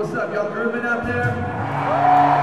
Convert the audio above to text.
What's up, y'all grooving out there?